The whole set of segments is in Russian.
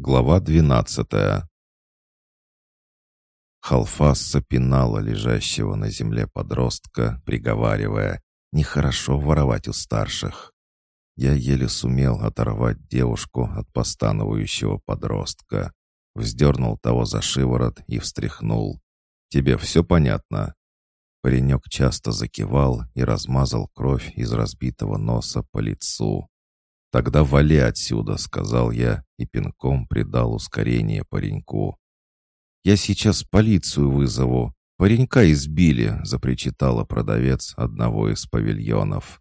Глава двенадцатая Халфасса пинала лежащего на земле подростка, приговаривая «Нехорошо воровать у старших». Я еле сумел оторвать девушку от постановающего подростка. Вздернул того за шиворот и встряхнул. «Тебе все понятно?» Паренек часто закивал и размазал кровь из разбитого носа по лицу. «Тогда вали отсюда», — сказал я и пинком придал ускорение пареньку. «Я сейчас полицию вызову. Паренька избили», — запричитала продавец одного из павильонов.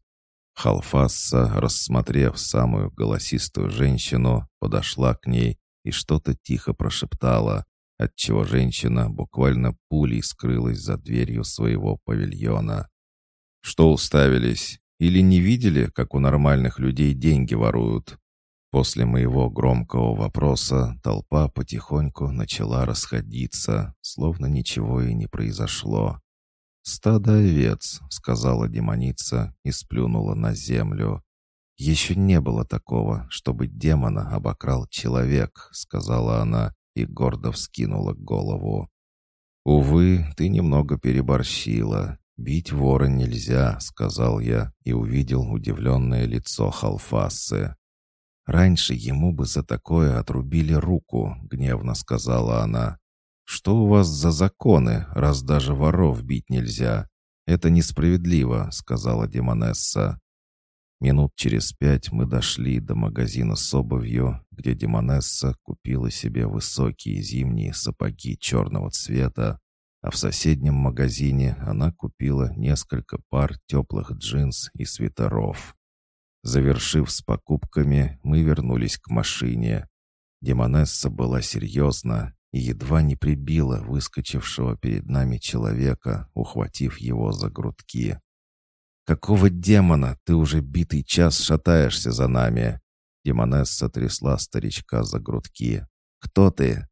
Халфасса, рассмотрев самую голосистую женщину, подошла к ней и что-то тихо прошептала, отчего женщина буквально пулей скрылась за дверью своего павильона. «Что уставились? Или не видели, как у нормальных людей деньги воруют?» После моего громкого вопроса толпа потихоньку начала расходиться, словно ничего и не произошло. «Стадо овец», — сказала демоница и сплюнула на землю. «Еще не было такого, чтобы демона обокрал человек», — сказала она и гордо вскинула голову. «Увы, ты немного переборщила. «Бить вора нельзя», — сказал я и увидел удивленное лицо Халфасы. «Раньше ему бы за такое отрубили руку», — гневно сказала она. «Что у вас за законы, раз даже воров бить нельзя? Это несправедливо», — сказала Демонесса. Минут через пять мы дошли до магазина с обувью, где Демонесса купила себе высокие зимние сапоги черного цвета, а в соседнем магазине она купила несколько пар теплых джинс и свитеров. Завершив с покупками, мы вернулись к машине. Демонесса была серьезна и едва не прибила выскочившего перед нами человека, ухватив его за грудки. «Какого демона ты уже битый час шатаешься за нами?» Демонесса трясла старичка за грудки. «Кто ты?»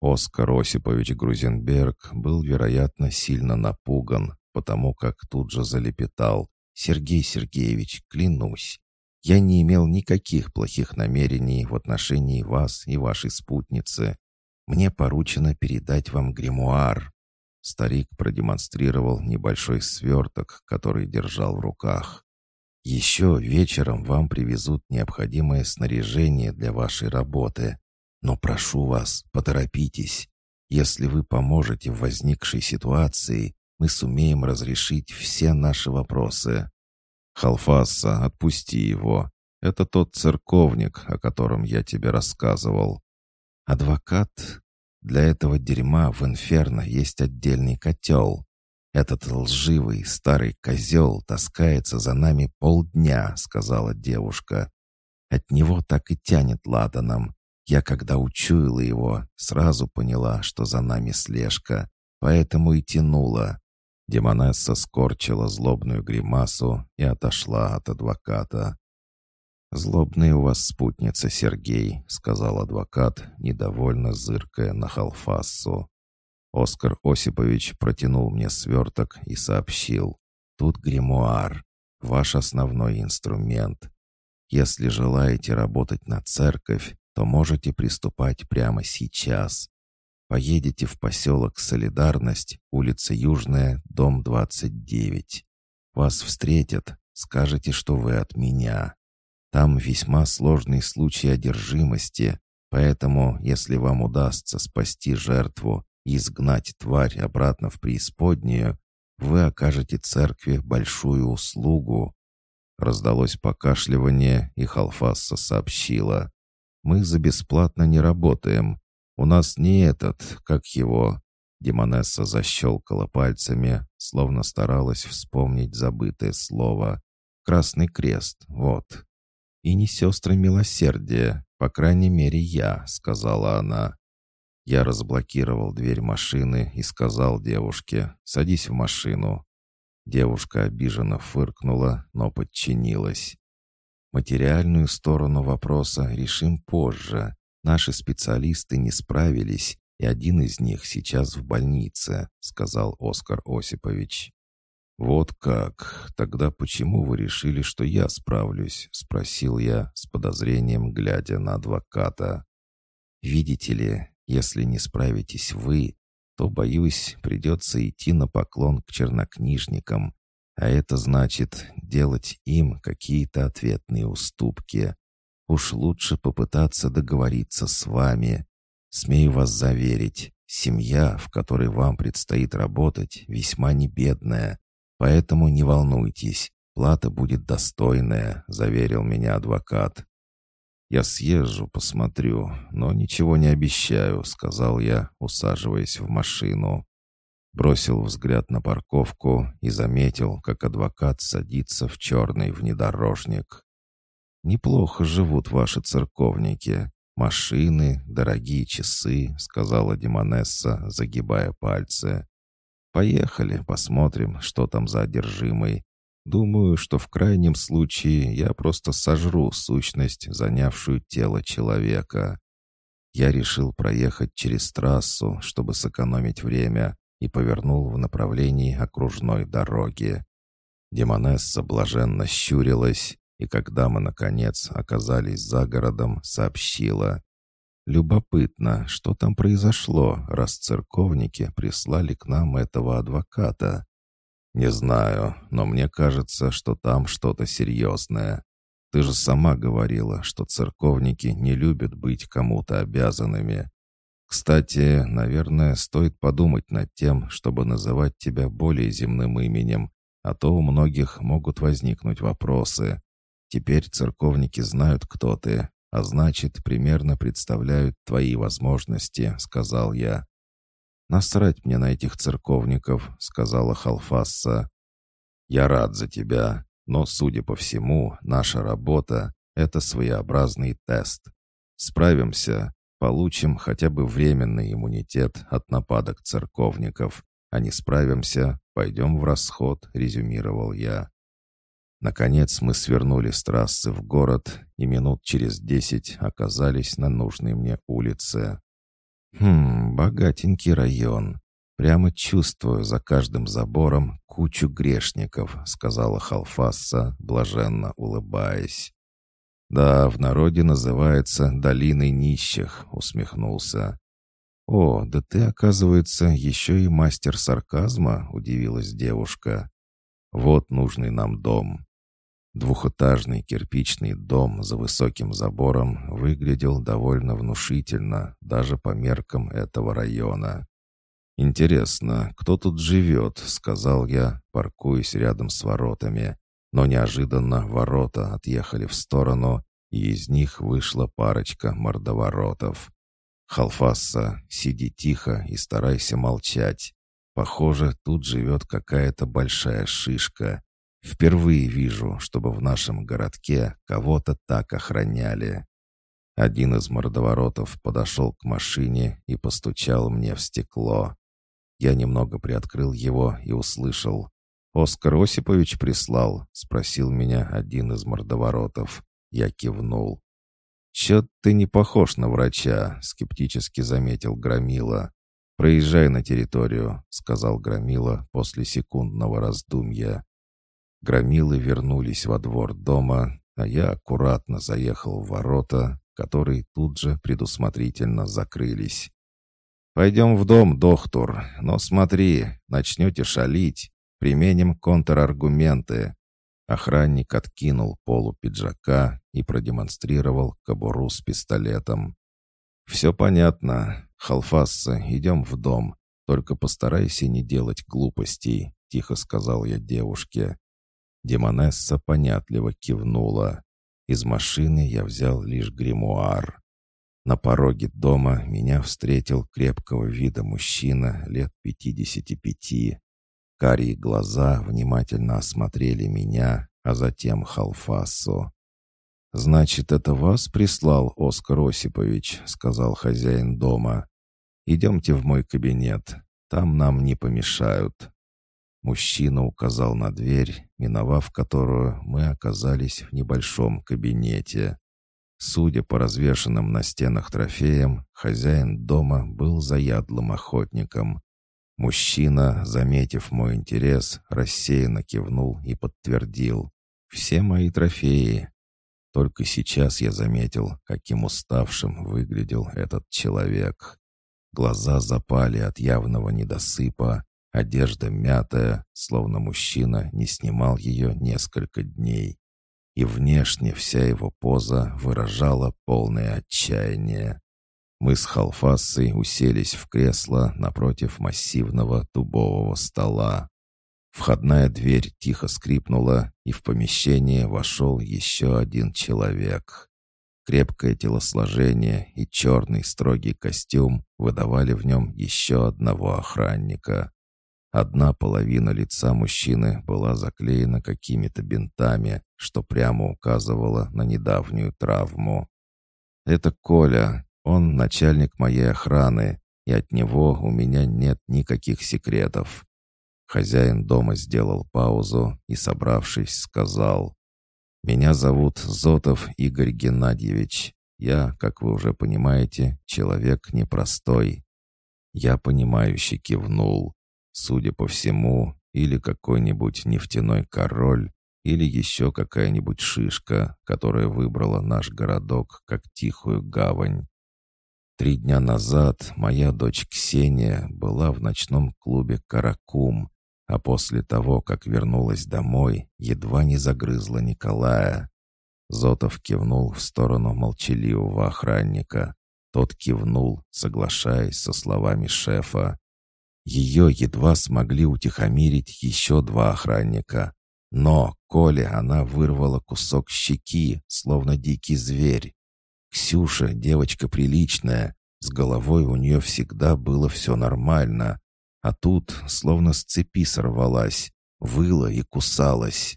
Оскар Осипович Грузенберг был, вероятно, сильно напуган, потому как тут же залепетал. «Сергей Сергеевич, клянусь, я не имел никаких плохих намерений в отношении вас и вашей спутницы. Мне поручено передать вам гримуар». Старик продемонстрировал небольшой сверток, который держал в руках. «Еще вечером вам привезут необходимое снаряжение для вашей работы. Но прошу вас, поторопитесь. Если вы поможете в возникшей ситуации, мы сумеем разрешить все наши вопросы. Халфаса, отпусти его. Это тот церковник, о котором я тебе рассказывал. Адвокат? Для этого дерьма в инферно есть отдельный котел. Этот лживый старый козел таскается за нами полдня, сказала девушка. От него так и тянет ладаном. Я, когда учуяла его, сразу поняла, что за нами слежка, поэтому и тянула. Демонесса скорчила злобную гримасу и отошла от адвоката. «Злобная у вас спутница, Сергей», — сказал адвокат, недовольно зыркая на Халфассу. Оскар Осипович протянул мне сверток и сообщил. «Тут гримуар, ваш основной инструмент. Если желаете работать на церковь, то можете приступать прямо сейчас. Поедете в поселок Солидарность, улица Южная, дом 29. Вас встретят, скажете, что вы от меня. Там весьма сложный случай одержимости, поэтому, если вам удастся спасти жертву и изгнать тварь обратно в преисподнюю, вы окажете церкви большую услугу». Раздалось покашливание, и Халфасса сообщила. Мы за бесплатно не работаем. У нас не этот, как его...» Демонесса защелкала пальцами, словно старалась вспомнить забытое слово. «Красный крест, вот». «И не сестры милосердия, по крайней мере, я», — сказала она. Я разблокировал дверь машины и сказал девушке «Садись в машину». Девушка обиженно фыркнула, но подчинилась. Материальную сторону вопроса решим позже. Наши специалисты не справились, и один из них сейчас в больнице», — сказал Оскар Осипович. «Вот как? Тогда почему вы решили, что я справлюсь?» — спросил я с подозрением, глядя на адвоката. Видите ли, если не справитесь вы, то, боюсь, придется идти на поклон к чернокнижникам, а это значит делать им какие-то ответные уступки. Уж лучше попытаться договориться с вами. Смею вас заверить, семья, в которой вам предстоит работать, весьма небедная, поэтому не волнуйтесь, плата будет достойная», — заверил меня адвокат. «Я съезжу, посмотрю, но ничего не обещаю», — сказал я, усаживаясь в машину. Бросил взгляд на парковку и заметил, как адвокат садится в черный внедорожник. «Неплохо живут ваши церковники. Машины, дорогие часы», — сказала Демонесса, загибая пальцы. «Поехали, посмотрим, что там за одержимый, Думаю, что в крайнем случае я просто сожру сущность, занявшую тело человека. Я решил проехать через трассу, чтобы сэкономить время, и повернул в направлении окружной дороги. Демонесса блаженно щурилась, и когда мы, наконец, оказались за городом, сообщила. «Любопытно, что там произошло, раз церковники прислали к нам этого адвоката?» «Не знаю, но мне кажется, что там что-то серьезное. Ты же сама говорила, что церковники не любят быть кому-то обязанными. Кстати, наверное, стоит подумать над тем, чтобы называть тебя более земным именем, а то у многих могут возникнуть вопросы. Теперь церковники знают, кто ты, а значит, примерно представляют твои возможности», — сказал я. «Насрать мне на этих церковников», — сказала Халфасса. «Я рад за тебя, но, судя по всему, наша работа — это своеобразный тест. Справимся, получим хотя бы временный иммунитет от нападок церковников, а не справимся, пойдем в расход», — резюмировал я. Наконец мы свернули с трассы в город и минут через десять оказались на нужной мне улице. «Хм, богатенький район. Прямо чувствую за каждым забором кучу грешников», — сказала Халфасса, блаженно улыбаясь. «Да, в народе называется «долиной нищих», — усмехнулся. «О, да ты, оказывается, еще и мастер сарказма», — удивилась девушка. «Вот нужный нам дом. Двухэтажный кирпичный дом за высоким забором выглядел довольно внушительно, даже по меркам этого района. «Интересно, кто тут живет?» — сказал я, паркуясь рядом с воротами. Но неожиданно ворота отъехали в сторону, и из них вышла парочка мордоворотов. «Халфасса, сиди тихо и старайся молчать. Похоже, тут живет какая-то большая шишка, Впервые вижу, чтобы в нашем городке кого-то так охраняли. Один из мордоворотов подошел к машине и постучал мне в стекло. Я немного приоткрыл его и услышал. «Оскар Осипович прислал?» — спросил меня один из мордоворотов. Я кивнул. «Чё ты не похож на врача?» — скептически заметил Громила. «Проезжай на территорию», — сказал Громила после секундного раздумья. Громилы вернулись во двор дома, а я аккуратно заехал в ворота, которые тут же предусмотрительно закрылись. «Пойдем в дом, доктор, но смотри, начнете шалить, применим контраргументы». Охранник откинул полу пиджака и продемонстрировал кобуру с пистолетом. «Все понятно. Халфасса, идем в дом. Только постарайся не делать глупостей», — тихо сказал я девушке. Демонесса понятливо кивнула. Из машины я взял лишь гримуар. На пороге дома меня встретил крепкого вида мужчина лет пятидесяти пяти. Карие глаза внимательно осмотрели меня, а затем Халфасу. «Значит, это вас прислал Оскар Осипович», — сказал хозяин дома. «Идемте в мой кабинет. Там нам не помешают». Мужчина указал на дверь, миновав которую мы оказались в небольшом кабинете. Судя по развешанным на стенах трофеям, хозяин дома был заядлым охотником. Мужчина, заметив мой интерес, рассеянно кивнул и подтвердил. «Все мои трофеи». Только сейчас я заметил, каким уставшим выглядел этот человек. Глаза запали от явного недосыпа, одежда мятая, словно мужчина не снимал ее несколько дней. И внешне вся его поза выражала полное отчаяние. Мы с Халфасой уселись в кресло напротив массивного дубового стола. Входная дверь тихо скрипнула, и в помещение вошел еще один человек. Крепкое телосложение и черный строгий костюм выдавали в нем еще одного охранника. Одна половина лица мужчины была заклеена какими-то бинтами, что прямо указывало на недавнюю травму. «Это Коля, он начальник моей охраны, и от него у меня нет никаких секретов. Хозяин дома сделал паузу и, собравшись, сказал, «Меня зовут Зотов Игорь Геннадьевич. Я, как вы уже понимаете, человек непростой». Я понимающе кивнул. Судя по всему, или какой-нибудь нефтяной король, или еще какая-нибудь шишка, которая выбрала наш городок как тихую гавань. Три дня назад моя дочь Ксения была в ночном клубе «Каракум», а после того, как вернулась домой, едва не загрызла Николая. Зотов кивнул в сторону молчаливого охранника. Тот кивнул, соглашаясь со словами шефа. Ее едва смогли утихомирить еще два охранника. Но Коле она вырвала кусок щеки, словно дикий зверь. Ксюша, девочка приличная, с головой у нее всегда было все нормально, а тут словно с цепи сорвалась, выла и кусалась.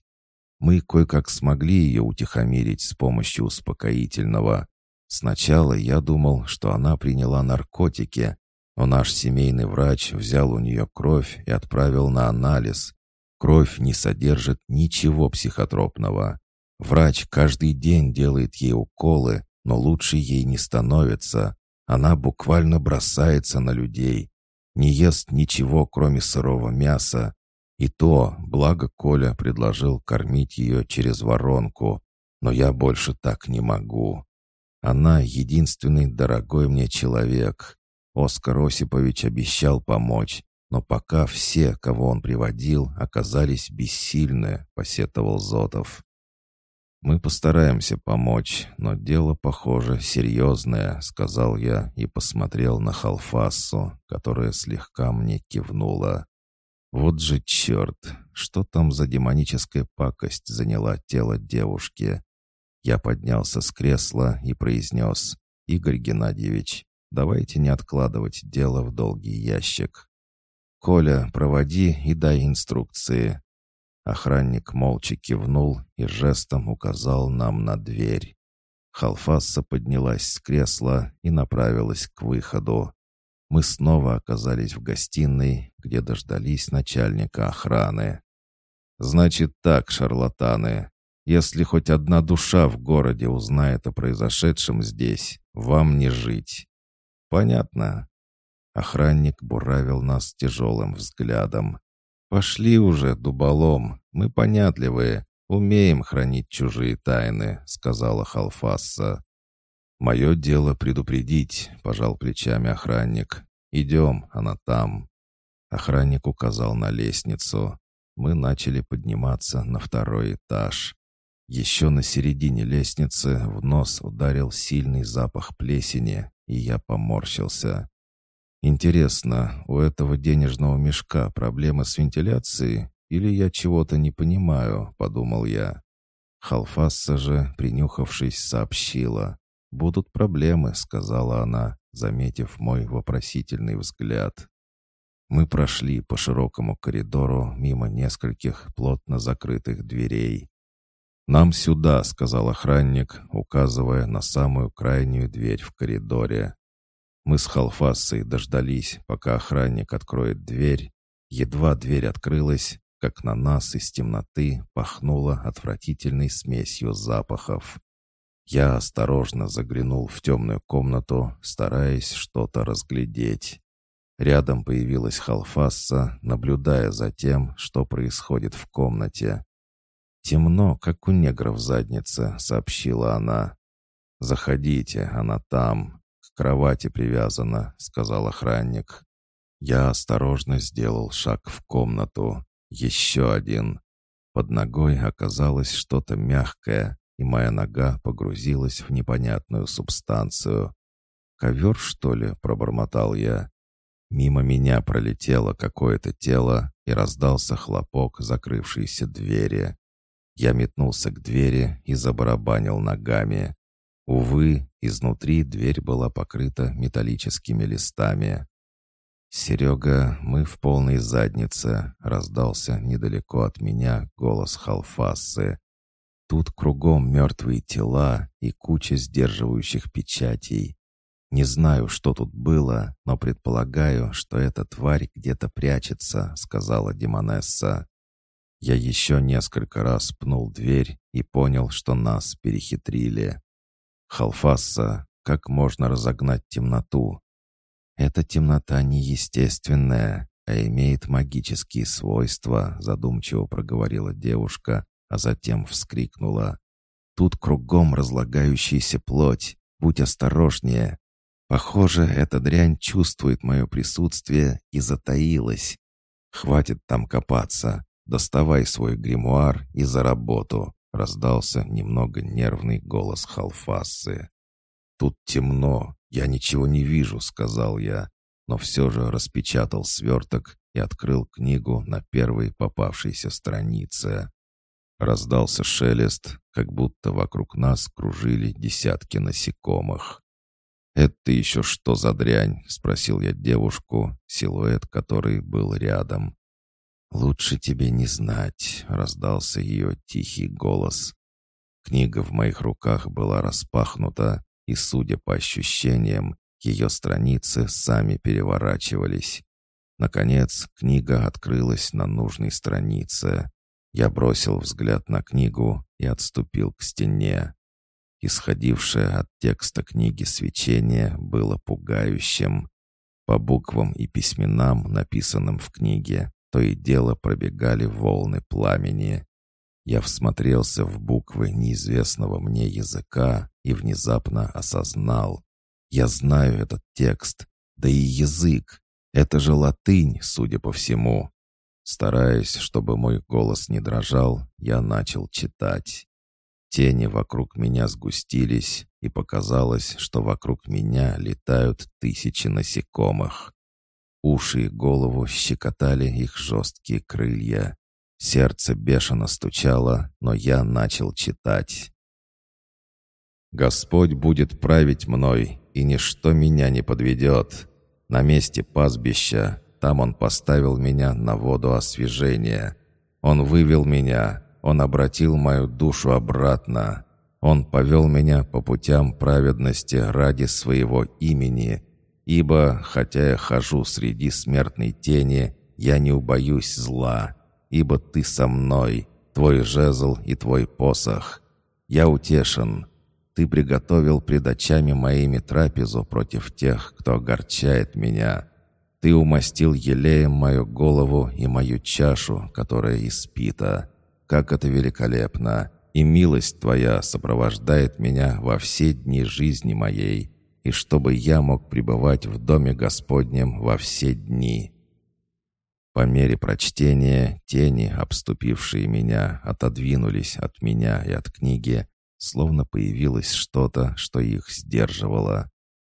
Мы кое-как смогли ее утихомирить с помощью успокоительного. Сначала я думал, что она приняла наркотики, но наш семейный врач взял у нее кровь и отправил на анализ. Кровь не содержит ничего психотропного. Врач каждый день делает ей уколы, но лучше ей не становится. Она буквально бросается на людей, не ест ничего, кроме сырого мяса. И то, благо Коля предложил кормить ее через воронку, но я больше так не могу. Она единственный дорогой мне человек. Оскар Осипович обещал помочь, но пока все, кого он приводил, оказались бессильны, посетовал Зотов. «Мы постараемся помочь, но дело, похоже, серьезное», — сказал я и посмотрел на Халфассу, которая слегка мне кивнула. «Вот же черт! Что там за демоническая пакость заняла тело девушки?» Я поднялся с кресла и произнес. «Игорь Геннадьевич, давайте не откладывать дело в долгий ящик. Коля, проводи и дай инструкции. Охранник молча кивнул и жестом указал нам на дверь. Халфасса поднялась с кресла и направилась к выходу. Мы снова оказались в гостиной, где дождались начальника охраны. «Значит так, шарлатаны, если хоть одна душа в городе узнает о произошедшем здесь, вам не жить». «Понятно». Охранник буравил нас тяжелым взглядом. «Пошли уже, дуболом, мы понятливые, умеем хранить чужие тайны», — сказала Халфасса. «Мое дело предупредить», — пожал плечами охранник. «Идем, она там». Охранник указал на лестницу. Мы начали подниматься на второй этаж. Еще на середине лестницы в нос ударил сильный запах плесени, и я поморщился. Интересно, у этого денежного мешка проблемы с вентиляцией или я чего-то не понимаю, подумал я. Халфасса же, принюхавшись, сообщила. «Будут проблемы», — сказала она, заметив мой вопросительный взгляд. Мы прошли по широкому коридору мимо нескольких плотно закрытых дверей. «Нам сюда», — сказал охранник, указывая на самую крайнюю дверь в коридоре. Мы с Халфасой дождались, пока охранник откроет дверь. Едва дверь открылась, как на нас из темноты пахнуло отвратительной смесью запахов. Я осторожно заглянул в темную комнату, стараясь что-то разглядеть. Рядом появилась Халфасса, наблюдая за тем, что происходит в комнате. «Темно, как у негра в заднице», — сообщила она. «Заходите, она там, к кровати привязана», — сказал охранник. Я осторожно сделал шаг в комнату. Еще один. Под ногой оказалось что-то мягкое, и моя нога погрузилась в непонятную субстанцию. «Ковер, что ли?» — пробормотал я. Мимо меня пролетело какое-то тело, и раздался хлопок закрывшейся двери. Я метнулся к двери и забарабанил ногами. Увы, изнутри дверь была покрыта металлическими листами. «Серега, мы в полной заднице», — раздался недалеко от меня голос Халфасы. «Тут кругом мертвые тела и куча сдерживающих печатей. Не знаю, что тут было, но предполагаю, что эта тварь где-то прячется», — сказала Демонесса. Я еще несколько раз пнул дверь и понял, что нас перехитрили. «Халфасса, как можно разогнать темноту?» «Эта темнота неестественная, а имеет магические свойства», задумчиво проговорила девушка, а затем вскрикнула. «Тут кругом разлагающаяся плоть. Будь осторожнее. Похоже, эта дрянь чувствует мое присутствие и затаилась. Хватит там копаться. Доставай свой гримуар и за работу», раздался немного нервный голос Халфасы. «Тут темно, я ничего не вижу», — сказал я, но все же распечатал сверток и открыл книгу на первой попавшейся странице. Раздался шелест, как будто вокруг нас кружили десятки насекомых. «Это еще что за дрянь?» — спросил я девушку, силуэт которой был рядом. «Лучше тебе не знать», — раздался ее тихий голос. Книга в моих руках была распахнута, и, судя по ощущениям, ее страницы сами переворачивались. Наконец, книга открылась на нужной странице. Я бросил взгляд на книгу и отступил к стене. Исходившее от текста книги свечение было пугающим. По буквам и письменам, написанным в книге, то и дело пробегали волны пламени. Я всмотрелся в буквы неизвестного мне языка и внезапно осознал. Я знаю этот текст, да и язык. Это же латынь, судя по всему. Стараясь, чтобы мой голос не дрожал, я начал читать. Тени вокруг меня сгустились, и показалось, что вокруг меня летают тысячи насекомых. Уши и голову щекотали их жесткие крылья. Сердце бешено стучало, но я начал читать. «Господь будет править мной, и ничто меня не подведет. На месте пастбища, там Он поставил меня на воду освежения. Он вывел меня, Он обратил мою душу обратно. Он повел меня по путям праведности ради своего имени, ибо, хотя я хожу среди смертной тени, я не убоюсь зла» ибо ты со мной, твой жезл и твой посох. Я утешен. Ты приготовил пред очами моими трапезу против тех, кто огорчает меня. Ты умастил елеем мою голову и мою чашу, которая испита. Как это великолепно! И милость Твоя сопровождает меня во все дни жизни моей, и чтобы я мог пребывать в Доме Господнем во все дни». По мере прочтения тени, обступившие меня, отодвинулись от меня и от книги, словно появилось что-то, что их сдерживало.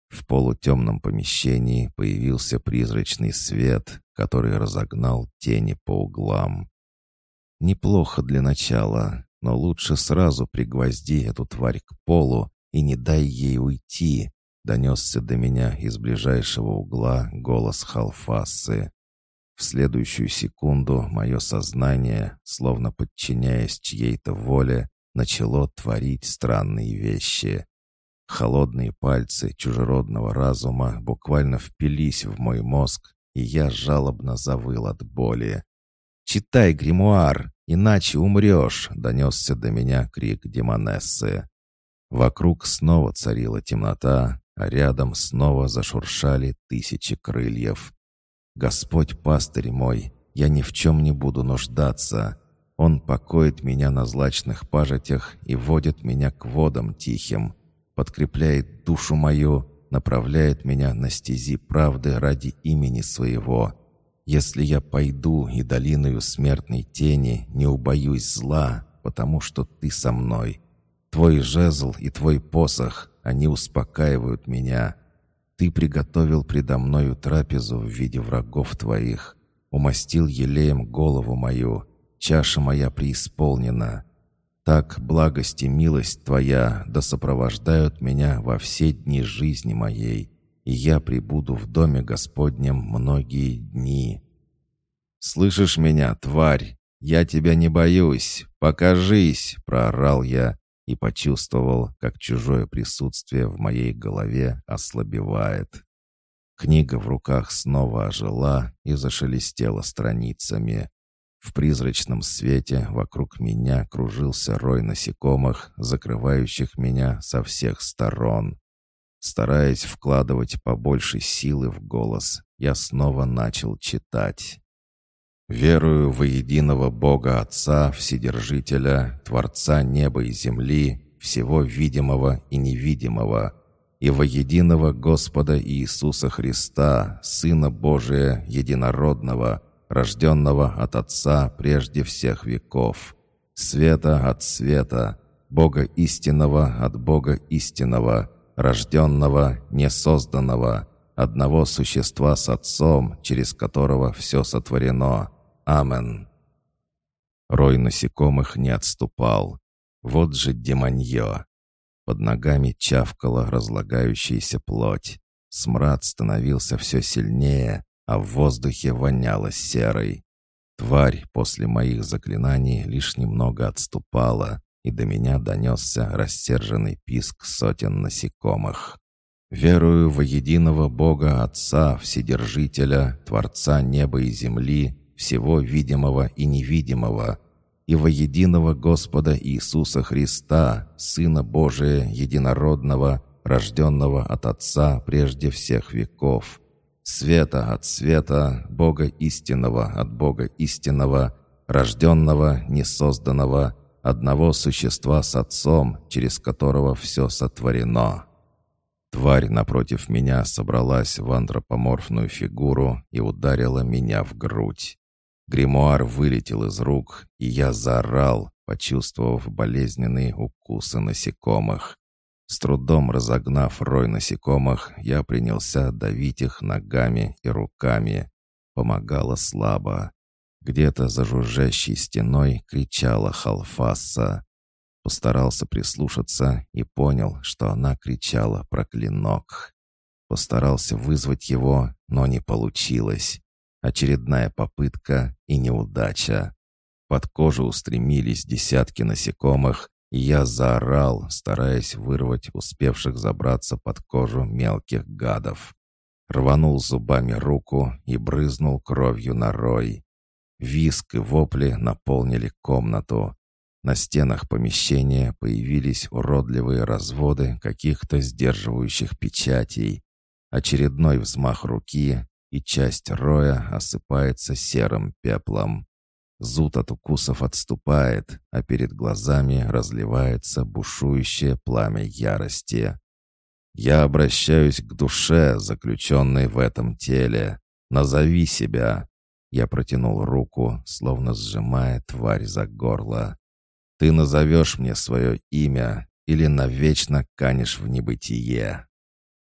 В полутемном помещении появился призрачный свет, который разогнал тени по углам. Неплохо для начала, но лучше сразу пригвозди эту тварь к полу и не дай ей уйти, донесся до меня из ближайшего угла голос Халфасы. В следующую секунду мое сознание, словно подчиняясь чьей-то воле, начало творить странные вещи. Холодные пальцы чужеродного разума буквально впились в мой мозг, и я жалобно завыл от боли. «Читай гримуар, иначе умрешь!» — донесся до меня крик демонессы. Вокруг снова царила темнота, а рядом снова зашуршали тысячи крыльев. «Господь пастырь мой, я ни в чем не буду нуждаться. Он покоит меня на злачных пажитях и водит меня к водам тихим, подкрепляет душу мою, направляет меня на стези правды ради имени своего. Если я пойду и долиною смертной тени, не убоюсь зла, потому что ты со мной. Твой жезл и твой посох, они успокаивают меня. Ты приготовил предо мною трапезу в виде врагов твоих, умастил елеем голову мою, чаша моя преисполнена. Так благость и милость Твоя да сопровождают меня во все дни жизни моей, и я пребуду в доме Господнем многие дни. «Слышишь меня, тварь? Я тебя не боюсь! Покажись!» — проорал я и почувствовал, как чужое присутствие в моей голове ослабевает. Книга в руках снова ожила и зашелестела страницами. В призрачном свете вокруг меня кружился рой насекомых, закрывающих меня со всех сторон. Стараясь вкладывать побольше силы в голос, я снова начал читать. «Верую во единого Бога Отца, Вседержителя, Творца неба и земли, всего видимого и невидимого, и во единого Господа Иисуса Христа, Сына Божия, Единородного, рожденного от Отца прежде всех веков, света от света, Бога истинного от Бога истинного, рожденного, несозданного, одного существа с Отцом, через которого все сотворено. Амен. Рой насекомых не отступал. Вот же демонье. Под ногами чавкала разлагающаяся плоть. Смрад становился все сильнее, а в воздухе воняло серой. Тварь после моих заклинаний лишь немного отступала, и до меня донесся рассерженный писк сотен насекомых. «Верую во единого Бога Отца, Вседержителя, Творца неба и земли, всего видимого и невидимого, и во единого Господа Иисуса Христа, Сына Божия Единородного, рожденного от Отца прежде всех веков» света от света, Бога истинного от Бога истинного, рожденного, несозданного, одного существа с Отцом, через которого все сотворено. Тварь напротив меня собралась в антропоморфную фигуру и ударила меня в грудь. Гримуар вылетел из рук, и я заорал, почувствовав болезненные укусы насекомых. С трудом разогнав рой насекомых, я принялся давить их ногами и руками. Помогало слабо. Где-то за жужжащей стеной кричала Халфасса. Постарался прислушаться и понял, что она кричала про клинок. Постарался вызвать его, но не получилось. Очередная попытка и неудача. Под кожу устремились десятки насекомых, я заорал, стараясь вырвать успевших забраться под кожу мелких гадов. Рванул зубами руку и брызнул кровью на рой. Виск и вопли наполнили комнату. На стенах помещения появились уродливые разводы каких-то сдерживающих печатей. Очередной взмах руки, и часть роя осыпается серым пеплом. Зуд от укусов отступает, а перед глазами разливается бушующее пламя ярости. «Я обращаюсь к душе, заключенной в этом теле. Назови себя!» Я протянул руку, словно сжимая тварь за горло. «Ты назовешь мне свое имя или навечно канешь в небытие?»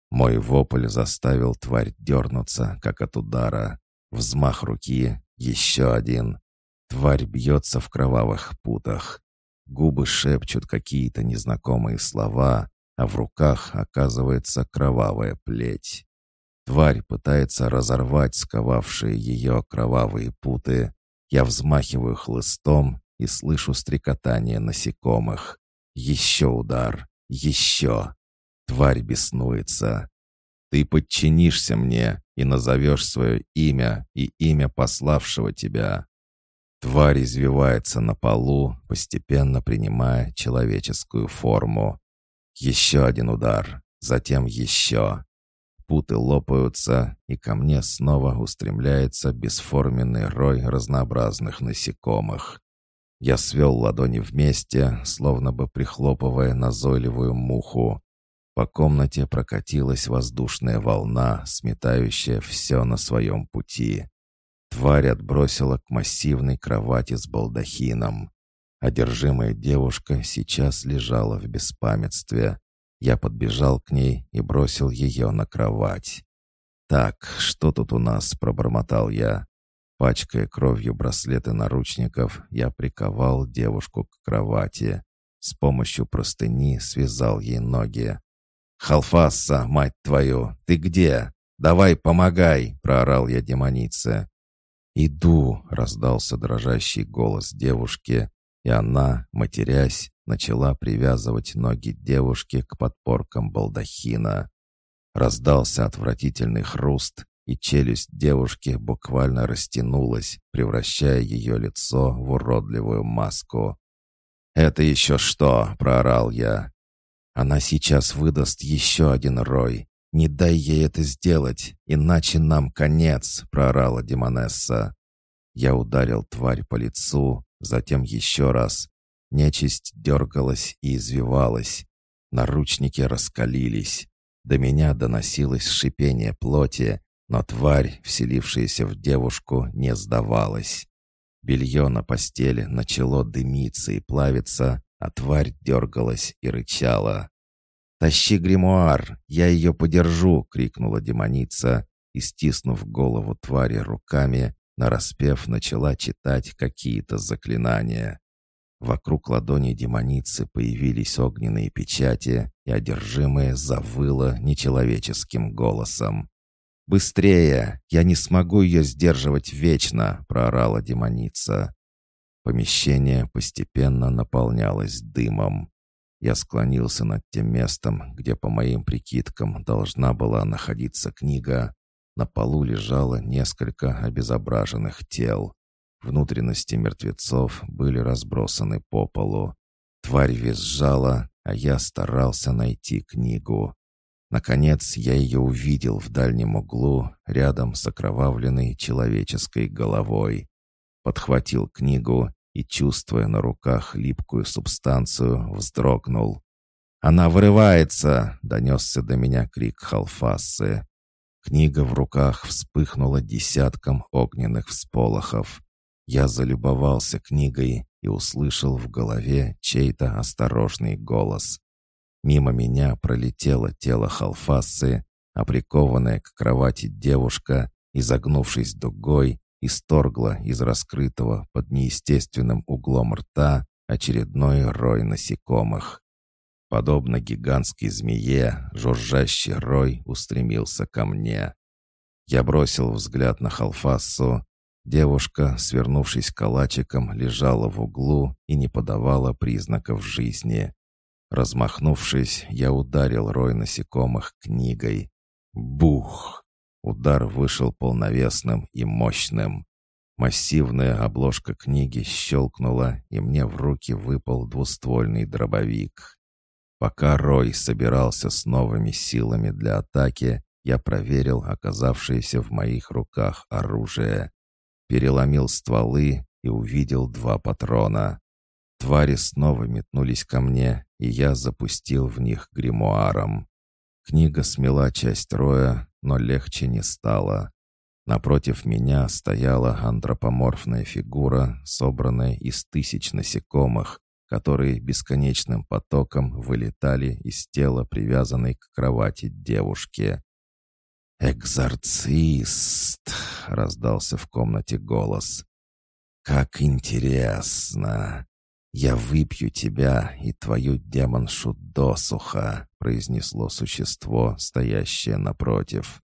Мой вопль заставил тварь дернуться, как от удара. Взмах руки, еще один. Тварь бьется в кровавых путах. Губы шепчут какие-то незнакомые слова, а в руках оказывается кровавая плеть. Тварь пытается разорвать сковавшие ее кровавые путы. Я взмахиваю хлыстом и слышу стрекотание насекомых. Еще удар. Еще. Тварь беснуется. Ты подчинишься мне и назовешь свое имя и имя пославшего тебя. Тварь извивается на полу, постепенно принимая человеческую форму. Еще один удар, затем еще. Путы лопаются, и ко мне снова устремляется бесформенный рой разнообразных насекомых. Я свел ладони вместе, словно бы прихлопывая назойливую муху. По комнате прокатилась воздушная волна, сметающая все на своем пути. Тварь отбросила к массивной кровати с балдахином. Одержимая девушка сейчас лежала в беспамятстве. Я подбежал к ней и бросил ее на кровать. «Так, что тут у нас?» — пробормотал я. Пачкая кровью браслеты наручников, я приковал девушку к кровати. С помощью простыни связал ей ноги. «Халфасса, мать твою, ты где? Давай помогай!» — проорал я демонице. «Иду!» — раздался дрожащий голос девушки, и она, матерясь, начала привязывать ноги девушки к подпоркам балдахина. Раздался отвратительный хруст, и челюсть девушки буквально растянулась, превращая ее лицо в уродливую маску. «Это еще что?» — проорал я. «Она сейчас выдаст еще один рой. Не дай ей это сделать, иначе нам конец!» — проорала Демонесса. Я ударил тварь по лицу, затем еще раз. Нечисть дергалась и извивалась. Наручники раскалились. До меня доносилось шипение плоти, но тварь, вселившаяся в девушку, не сдавалась. Белье на постели начало дымиться и плавиться, а тварь дергалась и рычала. «Тащи гримуар, я ее подержу!» — крикнула демоница и, стиснув голову твари руками, нараспев начала читать какие-то заклинания. Вокруг ладони демоницы появились огненные печати, и одержимая завыла нечеловеческим голосом. «Быстрее! Я не смогу ее сдерживать вечно!» — проорала демоница. Помещение постепенно наполнялось дымом. Я склонился над тем местом, где, по моим прикидкам, должна была находиться книга, на полу лежало несколько обезображенных тел. Внутренности мертвецов были разбросаны по полу. Тварь визжала, а я старался найти книгу. Наконец я ее увидел в дальнем углу, рядом с окровавленной человеческой головой. Подхватил книгу и, чувствуя на руках липкую субстанцию, вздрогнул. «Она вырывается!» — донесся до меня крик Халфасы. Книга в руках вспыхнула десятком огненных всполохов. Я залюбовался книгой и услышал в голове чей-то осторожный голос. Мимо меня пролетело тело Халфасы, а прикованная к кровати девушка, изогнувшись дугой, исторгла из раскрытого под неестественным углом рта очередной рой насекомых. Подобно гигантской змее, жужжащий рой устремился ко мне. Я бросил взгляд на Халфассу. Девушка, свернувшись калачиком, лежала в углу и не подавала признаков жизни. Размахнувшись, я ударил рой насекомых книгой. Бух! Удар вышел полновесным и мощным. Массивная обложка книги щелкнула, и мне в руки выпал двуствольный дробовик. Пока Рой собирался с новыми силами для атаки, я проверил оказавшееся в моих руках оружие. Переломил стволы и увидел два патрона. Твари снова метнулись ко мне, и я запустил в них гримуаром. Книга смела часть роя, но легче не стало. Напротив меня стояла антропоморфная фигура, собранная из тысяч насекомых, которые бесконечным потоком вылетали из тела привязанной к кровати девушки. «Экзорцист!» — раздался в комнате голос. «Как интересно! Я выпью тебя и твою демоншу досуха!» — произнесло существо, стоящее напротив.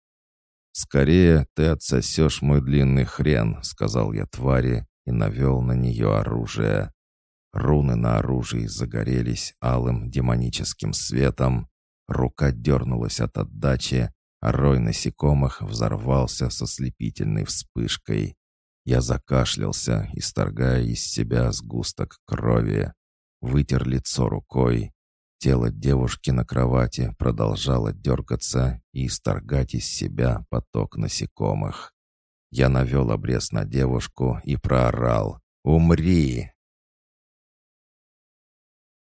«Скорее ты отсосешь мой длинный хрен», — сказал я твари и навел на нее оружие. Руны на оружии загорелись алым демоническим светом. Рука дернулась от отдачи, а рой насекомых взорвался со слепительной вспышкой. Я закашлялся, исторгая из себя сгусток крови. Вытер лицо рукой. Тело девушки на кровати продолжало дергаться и исторгать из себя поток насекомых. Я навел обрез на девушку и проорал «Умри!»